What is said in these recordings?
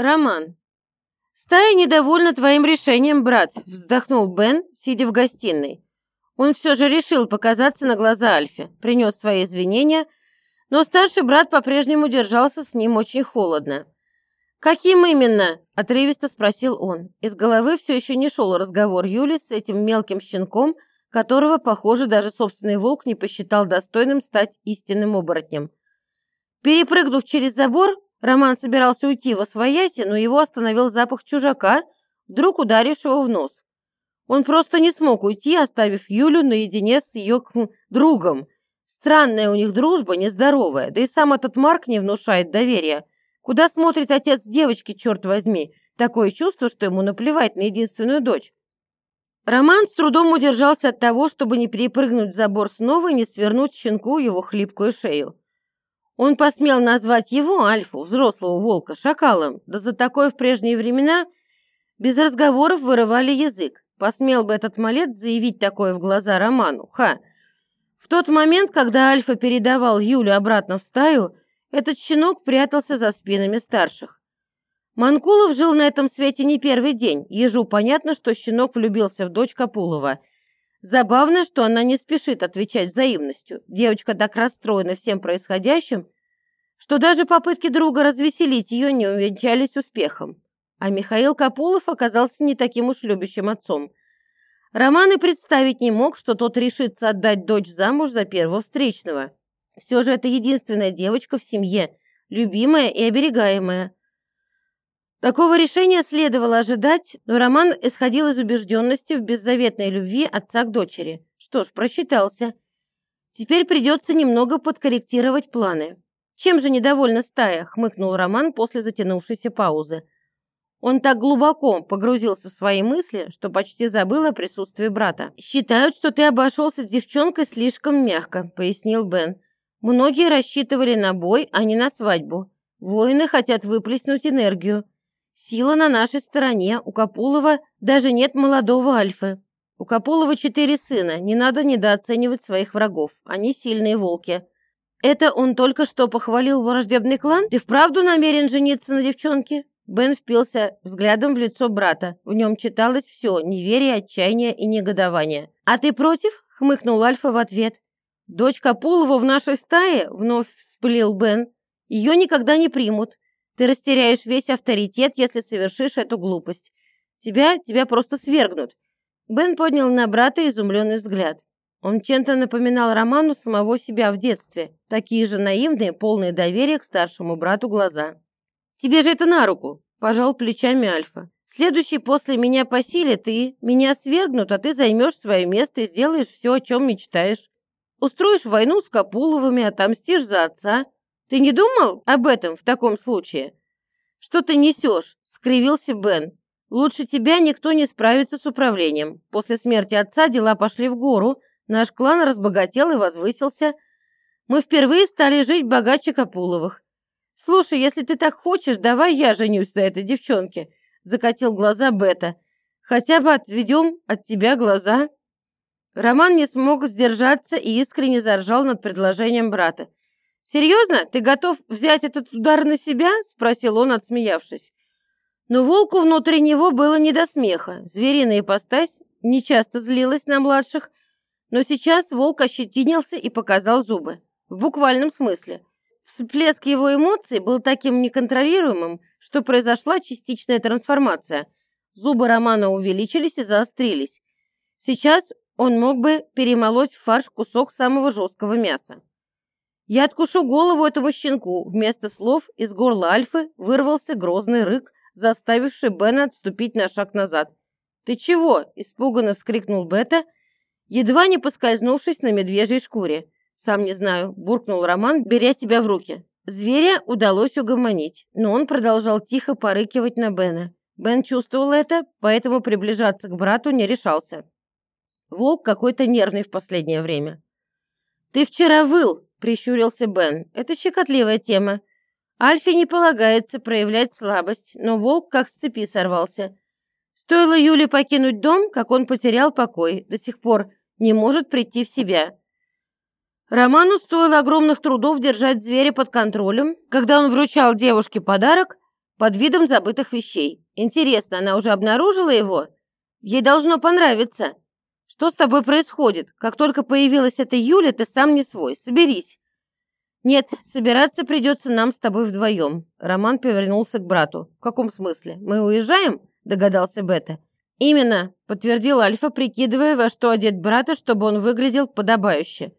Роман. «Стая недовольна твоим решением, брат», – вздохнул Бен, сидя в гостиной. Он все же решил показаться на глаза Альфе, принес свои извинения, но старший брат по-прежнему держался с ним очень холодно. «Каким именно?» – отрывисто спросил он. Из головы все еще не шел разговор Юли с этим мелким щенком, которого, похоже, даже собственный волк не посчитал достойным стать истинным оборотнем. Перепрыгнув через забор, Роман собирался уйти во свояси, но его остановил запах чужака, вдруг ударившего в нос. Он просто не смог уйти, оставив Юлю наедине с ее другом. Странная у них дружба, нездоровая, да и сам этот Марк не внушает доверия. Куда смотрит отец девочки, черт возьми? Такое чувство, что ему наплевать на единственную дочь. Роман с трудом удержался от того, чтобы не перепрыгнуть забор снова и не свернуть щенку его хлипкую шею. Он посмел назвать его, Альфу, взрослого волка, шакалом, да за такое в прежние времена без разговоров вырывали язык. Посмел бы этот малец заявить такое в глаза Роману, ха. В тот момент, когда Альфа передавал Юлю обратно в стаю, этот щенок прятался за спинами старших. Манкулов жил на этом свете не первый день. Ежу понятно, что щенок влюбился в дочь Капулова – Забавно, что она не спешит отвечать взаимностью. Девочка так расстроена всем происходящим, что даже попытки друга развеселить ее не увенчались успехом. А Михаил Капулов оказался не таким уж любящим отцом. Роман и представить не мог, что тот решится отдать дочь замуж за первого встречного. Все же это единственная девочка в семье, любимая и оберегаемая. Такого решения следовало ожидать, но Роман исходил из убежденности в беззаветной любви отца к дочери. Что ж, просчитался. Теперь придется немного подкорректировать планы. «Чем же недовольна стая?» – хмыкнул Роман после затянувшейся паузы. Он так глубоко погрузился в свои мысли, что почти забыл о присутствии брата. «Считают, что ты обошелся с девчонкой слишком мягко», – пояснил Бен. «Многие рассчитывали на бой, а не на свадьбу. Воины хотят выплеснуть энергию. Сила на нашей стороне. У Капулова даже нет молодого Альфы. У Капулова четыре сына. Не надо недооценивать своих врагов. Они сильные волки. Это он только что похвалил враждебный клан? Ты вправду намерен жениться на девчонке? Бен впился взглядом в лицо брата. В нем читалось все – неверие, отчаяние и негодование. «А ты против?» – хмыкнул Альфа в ответ. «Дочь Капулова в нашей стае?» – вновь вспылил Бен. «Ее никогда не примут. Ты растеряешь весь авторитет, если совершишь эту глупость. Тебя, тебя просто свергнут». Бен поднял на брата изумленный взгляд. Он чем-то напоминал Роману самого себя в детстве. Такие же наивные, полные доверия к старшему брату глаза. «Тебе же это на руку!» – пожал плечами Альфа. «Следующий после меня по силе ты. Меня свергнут, а ты займешь свое место и сделаешь все, о чем мечтаешь. Устроишь войну с Капуловыми, отомстишь за отца. Ты не думал об этом в таком случае? Что ты несешь? скривился Бен. Лучше тебя никто не справится с управлением. После смерти отца дела пошли в гору, наш клан разбогател и возвысился. Мы впервые стали жить богаче Капуловых. Слушай, если ты так хочешь, давай я женюсь на этой девчонке, закатил глаза Бета. Хотя бы отведем от тебя глаза. Роман не смог сдержаться и искренне заржал над предложением брата. «Серьезно? Ты готов взять этот удар на себя?» – спросил он, отсмеявшись. Но волку внутри него было не до смеха. Звериная ипостась нечасто злилась на младших, но сейчас волк ощетинился и показал зубы. В буквальном смысле. Всплеск его эмоций был таким неконтролируемым, что произошла частичная трансформация. Зубы Романа увеличились и заострились. Сейчас он мог бы перемолоть в фарш кусок самого жесткого мяса. «Я откушу голову этому щенку!» Вместо слов из горла Альфы вырвался грозный рык, заставивший Бена отступить на шаг назад. «Ты чего?» – испуганно вскрикнул Бета, едва не поскользнувшись на медвежьей шкуре. «Сам не знаю», – буркнул Роман, беря себя в руки. Зверя удалось угомонить, но он продолжал тихо порыкивать на Бена. Бен чувствовал это, поэтому приближаться к брату не решался. Волк какой-то нервный в последнее время. «Ты вчера выл!» прищурился Бен. «Это щекотливая тема. Альфе не полагается проявлять слабость, но волк как с цепи сорвался. Стоило Юле покинуть дом, как он потерял покой, до сих пор не может прийти в себя. Роману стоило огромных трудов держать зверя под контролем. Когда он вручал девушке подарок, под видом забытых вещей. Интересно, она уже обнаружила его? Ей должно понравиться. Что с тобой происходит? Как только появилась эта Юля, ты сам не свой. Соберись. Нет, собираться придется нам с тобой вдвоем. Роман повернулся к брату. В каком смысле? Мы уезжаем? Догадался Бета. Именно, подтвердил Альфа, прикидывая, во что одет брата, чтобы он выглядел подобающе.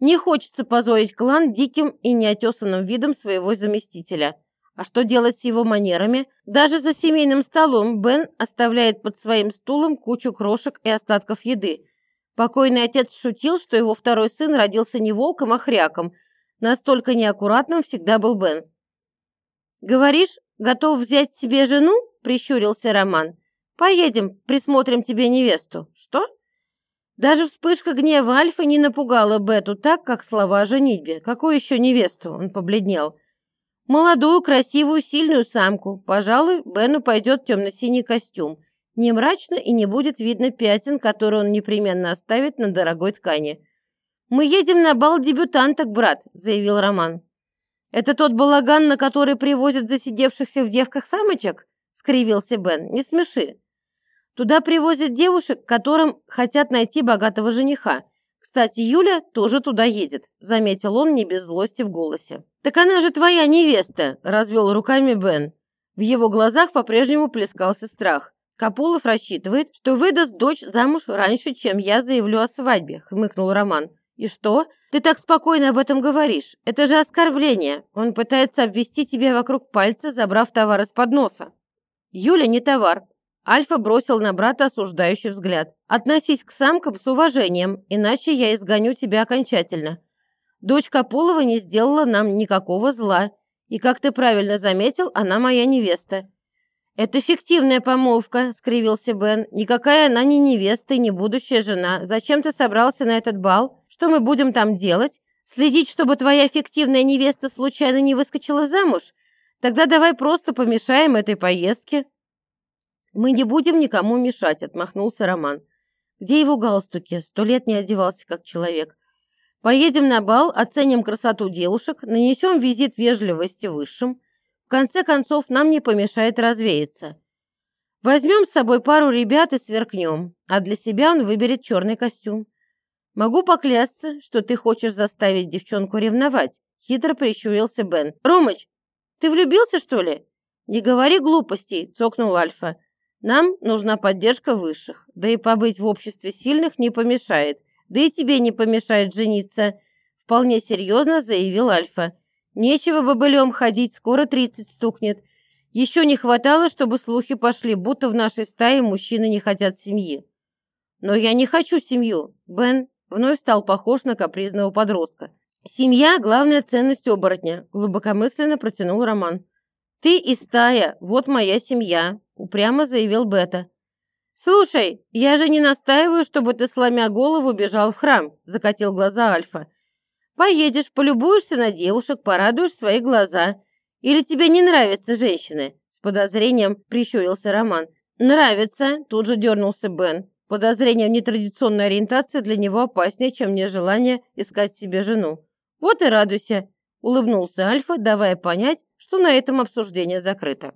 Не хочется позорить клан диким и неотесанным видом своего заместителя. А что делать с его манерами? Даже за семейным столом Бен оставляет под своим стулом кучу крошек и остатков еды. Покойный отец шутил, что его второй сын родился не волком, а хряком. Настолько неаккуратным всегда был Бен. «Говоришь, готов взять себе жену?» – прищурился Роман. «Поедем, присмотрим тебе невесту». «Что?» Даже вспышка гнева Альфа не напугала Бету так, как слова о женитьбе. Какую еще невесту? Он побледнел. Молодую, красивую, сильную самку. Пожалуй, Бену пойдет темно-синий костюм. Не мрачно и не будет видно пятен, которые он непременно оставит на дорогой ткани. «Мы едем на бал дебютанток, брат», – заявил Роман. «Это тот балаган, на который привозят засидевшихся в девках самочек?» – скривился Бен. «Не смеши». Туда привозят девушек, которым хотят найти богатого жениха. Кстати, Юля тоже туда едет», – заметил он не без злости в голосе. «Так она же твоя невеста», – развел руками Бен. В его глазах по-прежнему плескался страх. «Капулов рассчитывает, что выдаст дочь замуж раньше, чем я заявлю о свадьбе», – хмыкнул Роман. «И что? Ты так спокойно об этом говоришь. Это же оскорбление. Он пытается обвести тебя вокруг пальца, забрав товар из-под носа». «Юля не товар. Альфа бросил на брата осуждающий взгляд. «Относись к самкам с уважением, иначе я изгоню тебя окончательно. Дочь Капулова не сделала нам никакого зла. И, как ты правильно заметил, она моя невеста». «Это фиктивная помолвка», – скривился Бен. «Никакая она не невеста и не будущая жена. Зачем ты собрался на этот бал? Что мы будем там делать? Следить, чтобы твоя фиктивная невеста случайно не выскочила замуж? Тогда давай просто помешаем этой поездке». «Мы не будем никому мешать», – отмахнулся Роман. «Где его галстуки? Сто лет не одевался как человек. Поедем на бал, оценим красоту девушек, нанесем визит вежливости высшим. В конце концов, нам не помешает развеяться. Возьмем с собой пару ребят и сверкнем, а для себя он выберет черный костюм. Могу поклясться, что ты хочешь заставить девчонку ревновать», – хитро прищурился Бен. «Ромыч, ты влюбился, что ли?» «Не говори глупостей», – цокнул Альфа. Нам нужна поддержка высших, да и побыть в обществе сильных не помешает, да и тебе не помешает жениться», – вполне серьезно заявил Альфа. «Нечего бобылем ходить, скоро тридцать стукнет. Еще не хватало, чтобы слухи пошли, будто в нашей стае мужчины не хотят семьи». «Но я не хочу семью», – Бен вновь стал похож на капризного подростка. «Семья – главная ценность оборотня», – глубокомысленно протянул Роман. «Ты и стая, вот моя семья», упрямо заявил Бета. «Слушай, я же не настаиваю, чтобы ты, сломя голову, бежал в храм», закатил глаза Альфа. «Поедешь, полюбуешься на девушек, порадуешь свои глаза. Или тебе не нравятся женщины?» С подозрением прищурился Роман. «Нравится», тут же дернулся Бен. Подозрение в нетрадиционной ориентации для него опаснее, чем нежелание искать себе жену. «Вот и радуйся», – улыбнулся Альфа, давая понять, что на этом обсуждение закрыто.